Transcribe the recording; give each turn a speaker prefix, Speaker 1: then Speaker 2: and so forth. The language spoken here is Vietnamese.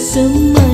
Speaker 1: sớm mai.